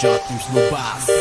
Jotens no baço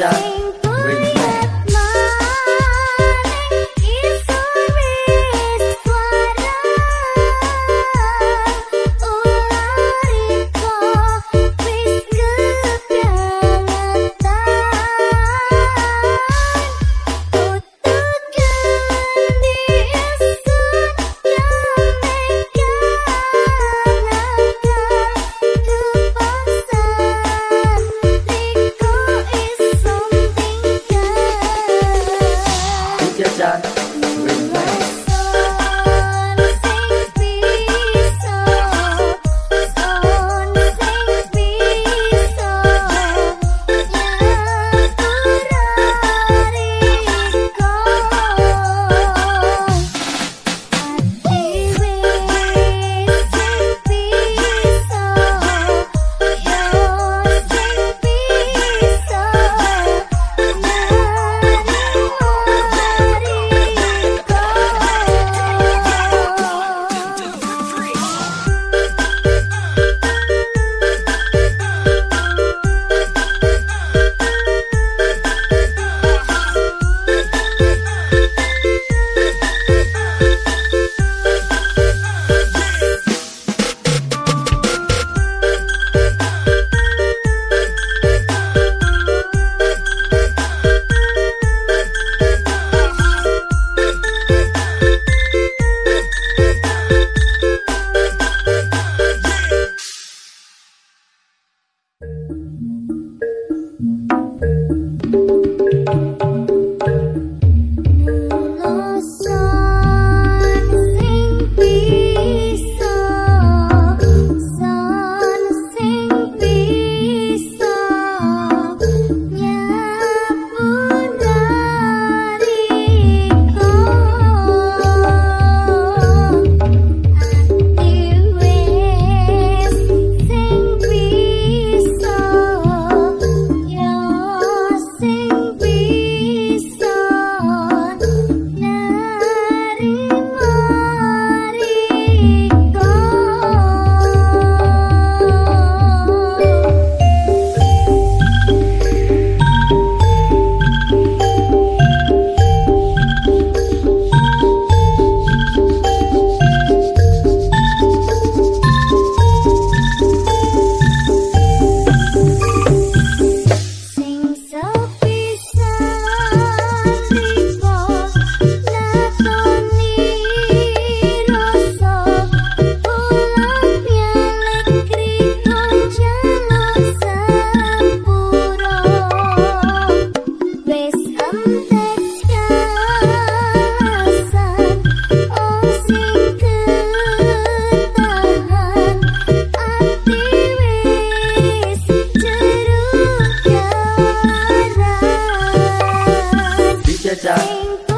up. Jack.